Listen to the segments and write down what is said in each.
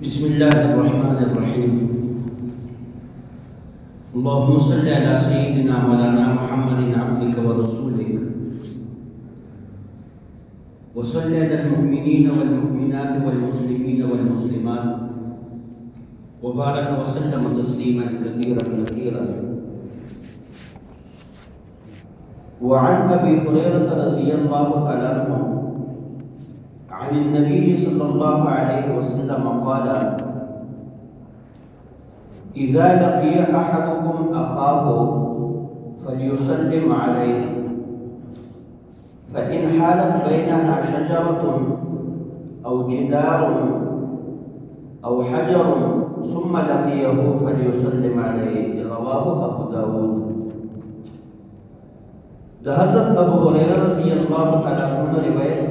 بسم الله الرحمن الرحيم اللهم صل على سيدنا مولانا محمد عبدك ورسولك وصل على المؤمنين والمؤمنات والمسلمين والمسلمات وبارك وسلم تسليما كثيرا كثيرا وعن ابي هريره رضي الله تعالى عنه عن النبي صلى الله عليه وسلم قال إذا لقي أحدكم أخاه فليسلم عليه فإن حالت بينها شجرة أو جدار أو حجر ثم لقيه فليسلم عليه رواه أبو داود ده حضرت ابو هريرة رضي الله تعالى عنه روایت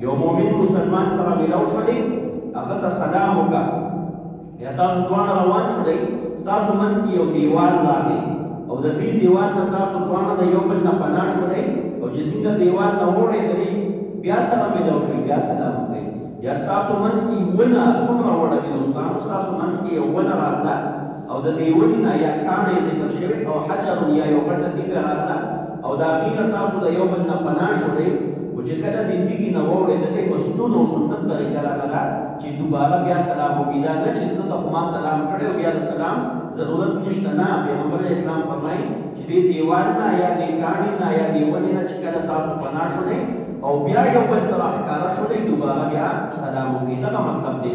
یو مؤمن مسلمان سره ملاو شولې هغه ته سلام وکا بیا تاسو دوانه روان شولې تاسو منځ کې یو دیوال راغې او د دې دیوال نه تاسو دوانه د یو بل نه پناه شولې او چې څنګه دیوال نه وړې دلې بیا سره ملاو شوي بیا سلام وکي یا تاسو منځ کې ونه سمره وړه وي دوستانو تاسو منځ کې یو ونه راغله او د دیونی نه یا کانه ذکر شوی او حجر یا یو غټه تیګه راغله او دا غینه تاسو د یو بل نه پناه شولئ خو چې کله دې تیږي نه ووړې دلته یې مسنون او سنت طریقه دغه ده چې دوباره بیا سلام وکړي دا نه چې دلته خو ما سلام کړی او بیا د سلام ضرورت نشته نه پیغمبر علیه السلام فرمایي چې دې دیوال نه یا دې کاڼي نه یا دې ونې نه چې کله تاسو پناه شولئ او بیا یو بل ته راښکاره شولئ دوباره بیا سلام وکړئ دغه مطلب دی.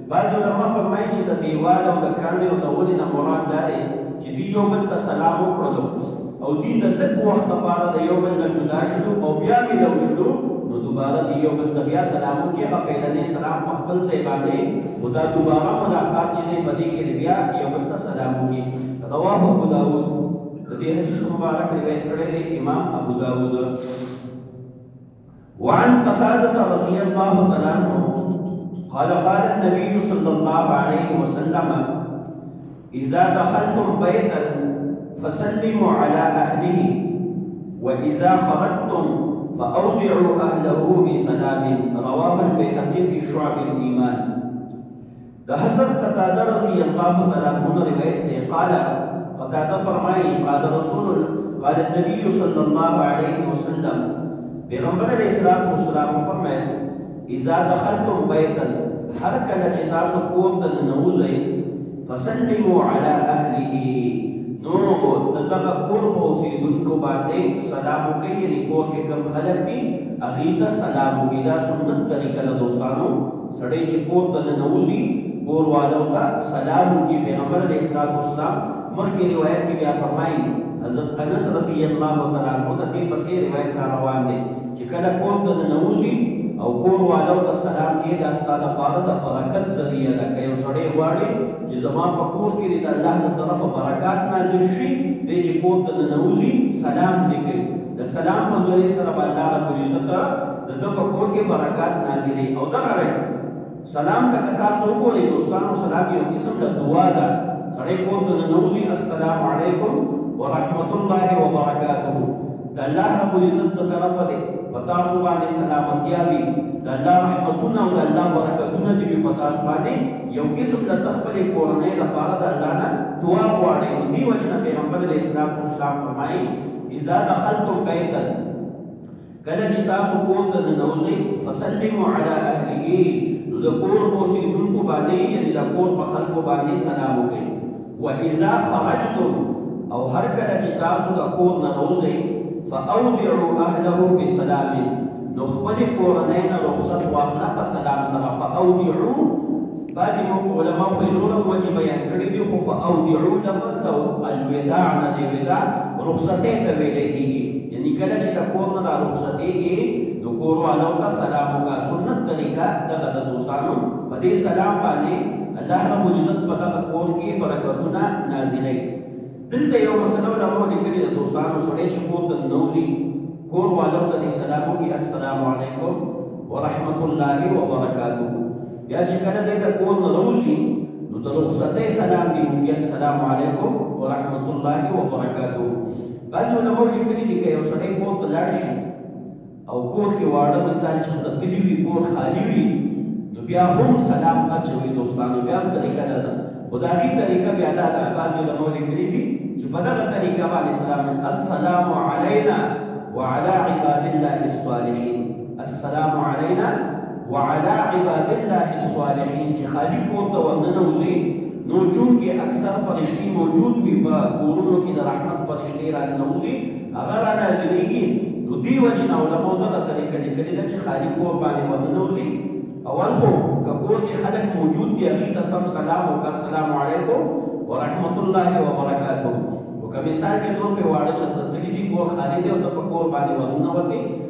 بعضې علماء فرمايي چې د ديوال او د کاڼې او د ونې نه مراد دا دی چې دوی يو بل ته سلام وکړلو او دوی د لږ وخت لپاره د يو بل نه جدا شولو او بيا ميلو شولو نو دوباره دوی يو بل ته بيا سلام وکړي هغه پهلنی سلام په خپل ځای باندې خو دا دوباره ملاقات چې دی په دې کې دی بيا يو بل ته سلام وکړي رواه ابوداود د دې حديث مبارک روايت کړی دی امام ابوداود. وعن قتادة رضي الله تعالى عنه قال قال النبي صلى الله عليه وسلم إذا دخلتم بيتا فسلموا على أهله وإذا خرجتم فأودعوا أهله بسلام رواه البيهقي في شعب الإيمان د حضرت قتاده رضی الله تعالی عنه نه روایت دی قال قتاده فرمایي قال رسول قال النبي صلی الله علیه وسلم پیغمبر علیه الصلاۃ والسلام فرمایل اذا دخلتم بیتا هر کله چې تاسو کور ته ننوځئ فسلموا علی اهله نو د دغه کور په اوسیدونکو باندې سلام وکي یعنی کور کې کم خلق دي اغي ته سلام وکي دا سنت طریقه د دوستانو سړی چی کور ته ننوځی کور والو ته سلام وکی پیغمبر علیه الصلوة والسلام مخکی روایت کی بیا فرمایی حضرت انس رضی الله تعالی عنه ته دی پسی روایت را روان دی چی کله کور ته ننوځی او کور والو ته سلام کی دا ستا د پاره د برکت ذریعه ده که یو سړی غواړی چی زما په کور کی دی د الله د طرفه برکات نازل شی دی چی کور ته ننوځی سلام دی کوي د سلام په ذریعه سره به الله رب العزت ده په کور کې برکات نازلې او ده غره سلام ته که تاسو وګورې دوستانو سلام یو قسم له دعا ده سړی کور ته ننوځي السلام علیکم ورحمت الله وبرکاته د الله رب العزت د طرفه دی په تاسو باندې سلامتیا وي د الله رحمتونه او د الله برکتونه دی وي په تاسو باندې یو قسم له تخپل کورنۍ د پاره د الله نه دعا غواړي نو دی وجنه پیغمبر علیه السلام فرمایي اذا دخلتم بیتن کله چې تاسو کور ته ننوځئ، فسلموا علی اهله، نو د کور په اوسېدونکو باندې، یعنې د کور په خلکو باندې سلام وکړئ. واذا خرجتم، او هر کله چې تاسو د کور نه راوځئ، فاودعوا اهله بسلام، نو خپلې کورنۍ نه رخصت واخله په سلام سره. فاودعوا، بعضې علماوو خو یې نور هم وجې بیان کړې دي، خو فاودعوا لفظ د الوداع نه دی، وداع رخصتۍ ته ویلی کېږي. یعنی کله چی د کور نه را رخصتیږی نو کور والو ته سلام وکړه سنت طریقه دغه ده دوستانو په دی سلام باندی الله رب العزت په دغه کور کی برکتونه نازلوی دلته یو مسله علماء لیکلی ده دوستانو سړی چی کور ته ننوځی کور والو ته دی سلام وکړی السلام علیکم ورحمت الله وبرکاته بیا چی کله دی د کور نه راوځی نو د رخصتی سلام دی وکړی السلام علیکم ورحمت الله وبرکاته بعضي علماو لیکلي دي که یو سړی کور ته لاړ شي او کور کې واړه مثال چې ختلي وي کور خالي وي نو بیا هم سلام اچوي دوستانو بیا هم طریقه دا ده خو د هغوی طریقه بیا دا ده بعضي علماو لیکلي دي چې په دغه طریقه باندې سلام السلام علینا وعلی عباد الله الصالحین السلام علینا وعلی عباد الله الصالحین چې خالي کور ته ورننوځي نو چونکې اکثر فرشتي موجود وي په کورونو کې د رحمت فرشتې راننوځي هغه رانازلیږي نو دې وجې نه علماو دغه طریقه لیکلې ده چې خالي کور باندې ورننوځي اول خو که کور کې خلک موجود دي هغوی ته سم سلام وکړه السلام علیکم ورحمت الله وبرکاته خو که مثال کې طور پۀ واړه چرته تللي دي کور خالي دی او ته په کور باندې ورننوتې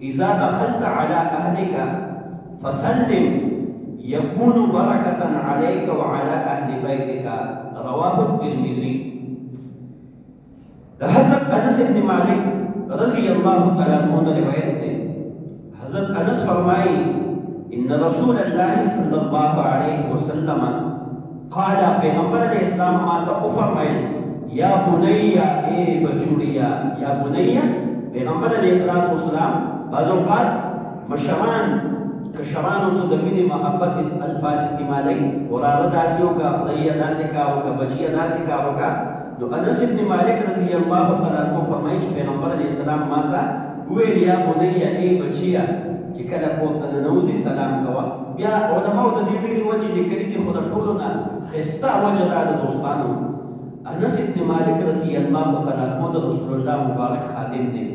إذا دخلت على أهلك فسلم يكون بركة عليك وعلى أهل بيتك رواه الترمذي حضرت انس بن مالك رضي الله تعالى عنه نے روایت ہے حضرت انس فرمائی ان رسول الله صلى الله عليه وسلم قال پیغمبر علیه السلام ماته وفرمایل، یا بنیه، ای بچوړیه، یا بنیه، پیغمبر علیه الصلوة والسلام بعض اوقات مشران کشرانو ته د مینې محبت الفاظ استعمالوي، وراره داسې وکړه، خورييه داسې کار وکړه، بچیه داسې کار وکړه، نو انس ابن مالک رضی الله تعالی عنه فرمائی چې پیغمبر علیه السلام ماته وویل، یا بنیه، ای بچیه، چې کله کور ته ننوځی سلام کوه، بیا علماؤ د دې ډیرې وجې لیکلي دي خو د ټولو نه ښیسته وجه دا د دوستانو انس ابن مالک رضی الله تعالی عنه د رسول الله مبارک خادم دی،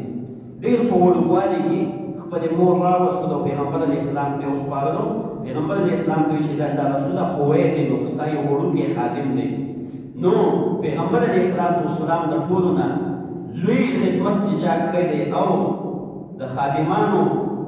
ډېر په وړوکوالي کې خپلې مور راوستل او پېغمبر علیه السلام ته یې وسپارلو، پېغمبر علیه السلام ته ویل چې د الله رسوله خویلد ستا یو وړوکی خادم دی، نو پېغمبر علیه الصلوة والسلام د ټولو نه لوی خدمت چې چا کړی دی او د خادمانو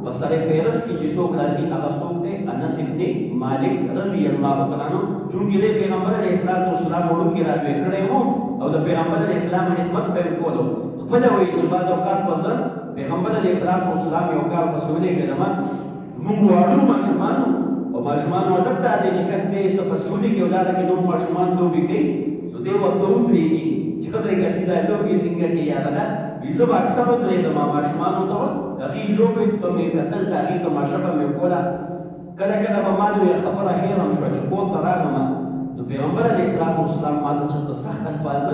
په سر فهرست کې چې څوک راځي هغه څوک دی انس ابن مالک رضی الله تعالی عنه چونکې دی پېغمبر علیه الصلوة والسلام وړوکی رالوی کړی وو او د پېغمبر علیه السلام خدمت به یې هم کولو. خپله وایي چې بعض اوقات به زه پیغمبر علیه الصلوة والسلام یو کار پسې ولیکلم، موږ واړه ماشومان وو او ماشومانو عادت دا دی چې کله دی څه پسې ولیکي او لاره کې نور ماشومان لوبې کوي نو دی ورته ودریږي چې ښه دی کتي دا لوبې څنګه کوي یا دغه وي زه به اکثر ودریدم ماشومانو ته به هغوی لوبې ته به مې کتل د هغوی تماشه به مې کوله. کله کله به ما له یوې خبره حېر هم شوه چې کور ته راغلم نو پېغمبر عليه الصلوة والسلام ماته چرته سخت الفاظ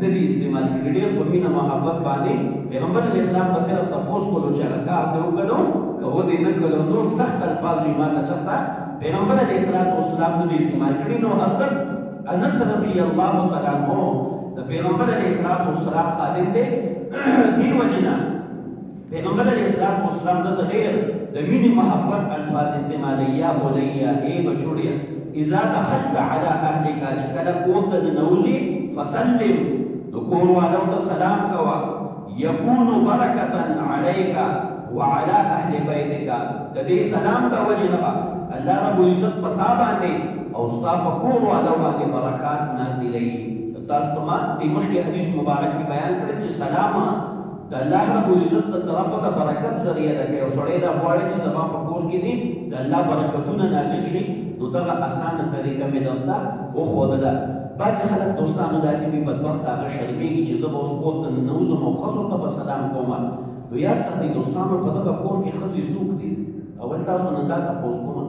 نه دي استعمال کړي ډېر په مینه محبت باندې پېغمبر عليه السلام به صرف تپوس کولو چې هغه کار دې وکړو که ودې نه کړو نور سخت الفاظ وي ماته چرته پېغمبر عليه الصلوة والسلام نه دي استعمال کړي نو حضرت انس رضي الله تعالی عنه د پېغمبر عليه الصلوة والسلام خادم دی دې وجې نه پیغمبر علیه السلام او اسلام د ډېر د مینې محبت الفاظ استعمالي یا بولیا ای بچوړیا اذا دخلت على اهلك چې کله کور ته ننوځي فسلم نو کور والو ته سلام کوه یکون برکتا علیک وعلى اهل بیتک د دې سلام د وجې نه به الله رب العزت پتا باندې او ستا په کور والو باندې برکات نازلې تاسو ته ما د مخکې حدیث مبارک کې بیان کړل چې سلام د الله رب العزت د طرفه د برکت ذريعه ده که يو سړی دا غواړی چی زما په کور کی دی د الله برکتونه نازل شی نو دغه اسانه طريقه می درته وښودله بعضی خلک دوستانو داسی وی بدبخته هغه شرميږی چی زه به اوس کور ته ننوځم او ښځو ته به سلام کوم نو ياد ساتی دوستانو په دغه کور کی ښځی څوک دی اول تاسو نه دا تپوس کوم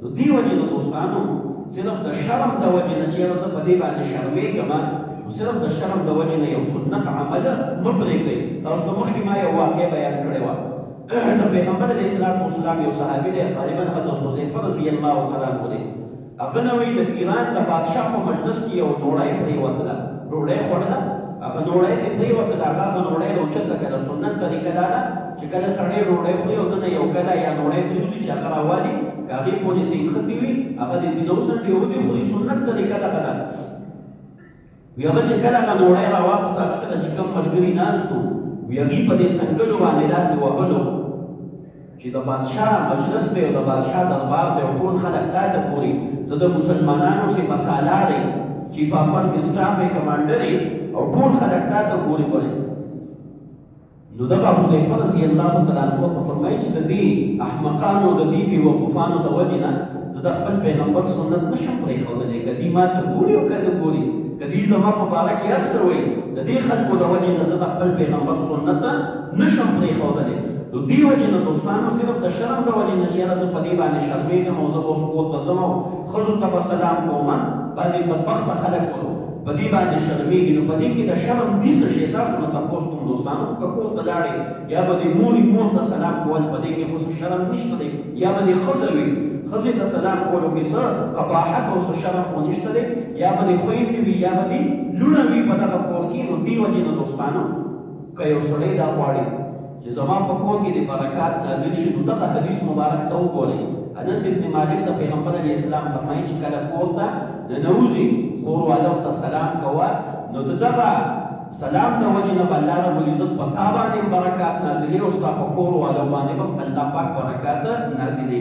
نو دې وجې نه دوستانو صرف د شرم د وجې نه چې یاره زه په دې باندې شرمېږم نو صرف د شرم د وجې نه یو سنت عمل مه پرېږدئ. تاسو ته مخکې ما یو واقعه بیان کړې وه د پیغمبر علیه الصلوة والسلام یو صحابي دی غالباً حضرت حذیفه رضی الله تعالی عنه دی هغه نه وایي د ایران د بادشاه په مجلس کې یو نوړی پرېوتله ډوډۍ خوړله هغه نوړی ترې پرېوتله هغه هغه نوړی راوچته که د سنت طریقه دا ده چې کله سړی ډوډۍ خوري او دنه یو کله یا ډوډۍ پریوزي چې هغه راوالي که هغې پورې څه ایښتې وي هغه دې دینه وسنډي او دې خوري سنت طریقه دغه ده وی هغه چې کله هغه ډوډۍ راواخیسته هغه سره چې کوم ملګري ناست وو وی هغې په دې سنګلو باندې داسې وهلو چې د بادشاه مجلس دی او د بادشاه دربار دی او ټول خلک تا ته ګوري ته د مسلمانانو سې پسالار یې چیف آف آرمي سټاف یې کمانډر یې او ټول خلک تا ته ګوري ګورې نو دغه حذیفه رضی الله تعالی عنه ورته فرمائی چی ددی احمقانو ددی بی وقوفانو د وجی نه زه دخپل پیغمبر سنت نشم پریښودلی که دی ماته ګوری او که نه ګوری که دی زما په باره کی هر څه وایی ددی خلکو د وجی نه زه دخپل پیغمبر سنت نشم پریښودلی نو دی وجی نه دوستانو صرف د شرم د وجی نه چی یاره زه په دی باندی شرمیږم او زه به اوس کور ته ځم او ښځو ته به سلام کوم بعضی بدبخته خلک په دې باندې شرمېږي نو په دې کې د شرم دي څه شی تاسو نه تپوس کوم دوستانو که کور ته لاړې یا به دې موري مور ته سلام کول په دې کې خو څه شرم نشته دی یا به دې ښځه وي ښځې ته سلام کولو کې څه قباحت او څه شرم خو نشته دی یا به دې خویندې وي یا به دې لوڼه وي په دغه کور کې نو دې وجې نه دوستانو که یو سړی دا غواړي چې زما په کور کې دې برکات نازل شي نو دغه حدیث مبارک ته وګورئ انس ابن مالک د پیغمبر علیه السلام فرمایي چې کله کور ته ننوځي خوروالو ته سلام کوه نو د دغه سلام د وجې نه به الله رب العزت په تا باندې هم برکات نازلې او ستا په کور والو باندې به هم الله پاک برکات نازلې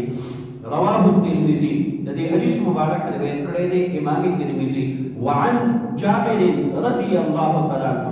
رواه الترمذي د دې حدیث مبارک روایت کړی دی امام ترمذي وعن جابر رضی الله تعالی عنه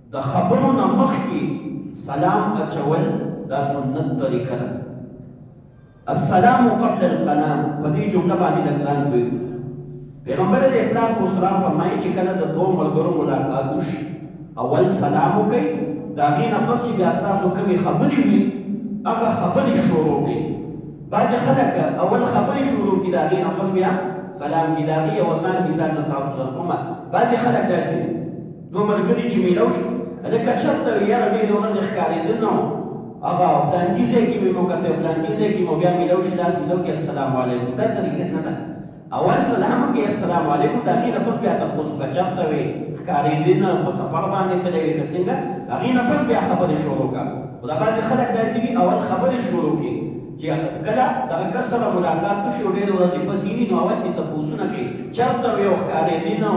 د خبرو نه مخکې سلام اچول دا سنت طریقه ده السلام قبل القلام په دې جمله باندې لږ ځان پوهېږي پیغمبر علیه السلام والسلام فرمایي چې کله د دوو ملګرو ملاقات وشي اول سلام وکړئ د هغې نه پس چې بیا ستاسو کومې خبرې وي هغه خبرې شروع کړئ بعضې خلک اول خبرې شروع کړي د هغې نه پس بیا سلام کړي د هغې یو اسان مثال زه تاسو درکوم بعضې خلک داسې دوه ملګري چې میلو شو هلکه چېرته وي یاره ډېرې ورځې ښکارېده نو هغه پلانکي ځای کې مې مو کتل پلانکي ځای کې مو بیا میلو شو لاس لیدو کې السلام علیکم دا طریقه نه ده اول سلام کې السلام علیکم د هغې نه پس بیا تپوس وکړه چېرته وې ښکارېدې نه په سفر باندې تللی وې که څنګه هغې نه پس بیا خبرې شروع کړه خو دا بعضې خلک داسې وي اول خبرې شروع کړي چې کله دغه کس سره ملاقات وشو ډېر ورځې پسې وي نو اول کې تپوسونه کوي چرته وې او ښکارې دي نه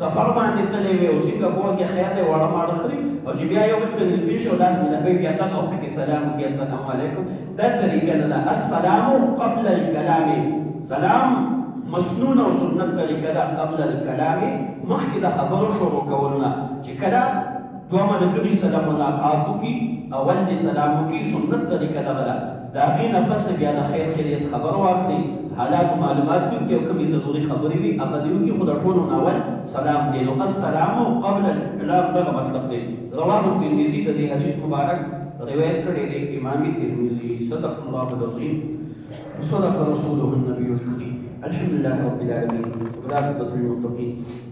سفر باندې تللی وې او څنګه کور کې خیر دی واړه ماړه خوري او چې بیا یو بل ته نږدې شو لاس مې لبیک بیا دغه وخت کې سلام وکړي السلام علیکم دا طریقه نه ده السلام قبل الکلام سلام مسنون او سنت طریقه ده قبل الکلام مخکې د خبرو شروع کولو نه چې کله دوه ملګري سره ملاقات وکړي اول دې سلام وکړي سنت طریقه دغه ده د هغې نه پس دې بیا د خیر خیریت خبر واخلي حالات معلومات دې وکړي او کومې ضروري خبرې وي هغه دې وکړي خو د ټولو نه اول سلام دې نو السلام قبل الکلام دغه مطلب دې رواه الترمذي د دې حدیث مبارک روایت کړی دې امام ترمذي صدق الله العظیم وصدق رسوله النبي الکریم الحمدلله رب العالمین والعاقبة للمتقین